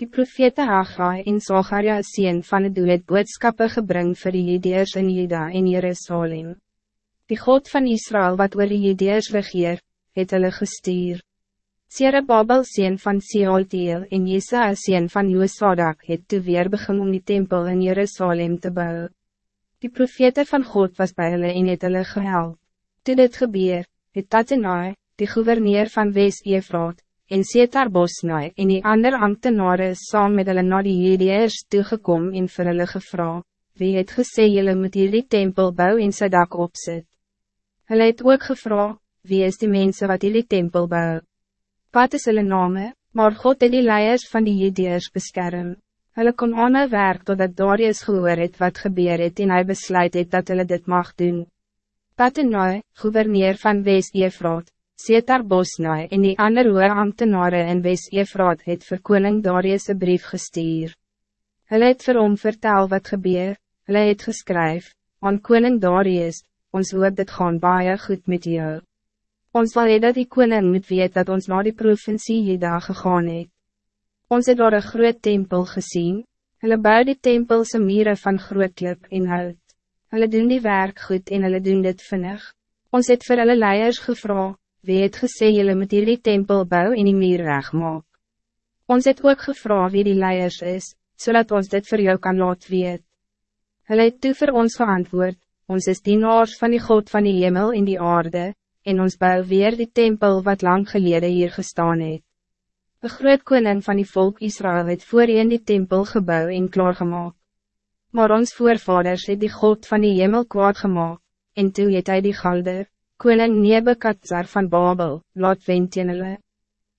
Die profete Haggai en Zacharia sien van het doel het boodskappe gebring vir die Judeers in Juda en Jerusalem. Die God van Israël wat oor die Judeers regeer, het hulle gestuur. Sere Babel sien van Sealtiel en Jesaja sien van Joosadak het toe weer begin om die tempel in Jerusalem te bouwen. Die profete van God was bij hulle en het hulle gehelp. Toe dit gebeur, het Tatenai, die gouverneur van West-Efraat, en Setar Bosnai en die ander ambtenare saam met hulle na die Hedeers toegekom en vir hulle gevra, wie het gesê julle moet hierdie tempel bou en sy dak opzet. Hulle het ook gevra, wie is die mensen wat hierdie tempel bou? Wat is hulle name, maar God het die leiers van die Hedeers beskerm. Hulle kon aanhou werk totdat Darius gehoor het wat gebeur het en hy besluit het dat hulle dit mag doen. Patenoi, gouverneur van West-Efraat, Setar Bosnai en die ander hoge ambtenare in West-Efraat het vir koning Darius een brief gestuur. Hulle het vir hom vertel wat gebeur, hulle het geskryf, aan koning Darius, ons hoop dit gaan baie goed met jou. Ons wil het dat die koning moet weet dat ons na die provincie Jeda gegaan het. Ons het daar een groot tempel gezien, hulle bou die tempelse mieren van groot klip en hout. Hulle doen die werk goed en hulle doen dit vinnig. Ons het vir hulle leiers gevraagd, wie het gesê jylle moet hierdie tempel bou en die meer maak. Ons het ook gevra wie die leiers is, zodat ons dit voor jou kan laat weet. Hulle het toe vir ons geantwoord, ons is dienaars van die God van die hemel en die aarde, en ons bou weer die tempel wat lang geleden hier gestaan het. De groot koning van die volk Israël het voorheen die tempel gebouw en klaargemaak. Maar ons voorvaders het die God van die hemel kwaad gemaakt, en toe het hy die galder, koning Nebekadzar van Babel, laat wend teen hulle.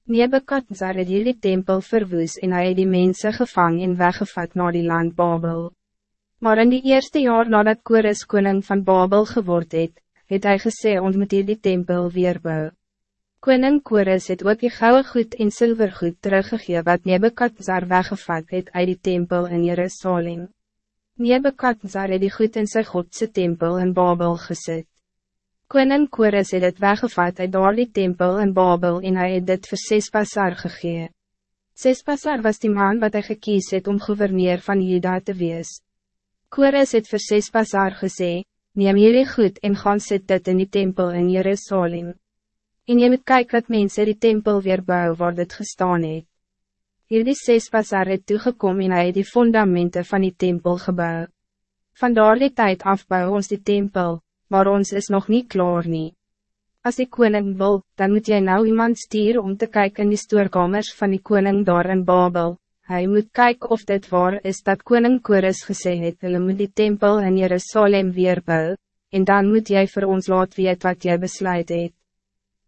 Nebekadzar het die tempel verwoes en hy het die mense gevang en weggevat naar die land Babel. Maar in die eerste jaar nadat Kores koning van Babel geword het, het hy gesê ons moet die tempel weerbou. Koning Kores het ook die gouden goed en zilvergoed teruggegee wat Nebekadzar weggevat het uit die tempel in Jerusalem. Nebekadzar het die goed in sy Godse tempel in Babel gezet. Koning Kores het het weggevat uit daar die tempel in Babel en hy het dit vir Sespasar gegee. Sespasar was die man wat hij gekies het om gouverneur van Juda te wees. Kores het vir Sespasar gesê, neem jullie goed en gaan sit dit in die tempel in Jerusalem. En je moet kijken dat mensen die tempel weer bou waar dit gestaan het. Hierdie Sespasar het toegekom en hy het die fundamenten van die tempel gebouw. Vandaar die tijd afbouw ons die tempel, maar ons is nog niet klaar nie. As die koning wil, dan moet jij nou iemand sturen om te kijken in die stoorkamers van die koning daar in Babel. Hij moet kijken of dit waar is dat koning Kores gesê het, hulle moet die tempel in Jerusalem weerbou, en dan moet jij voor ons laat weet wat jij besluit het.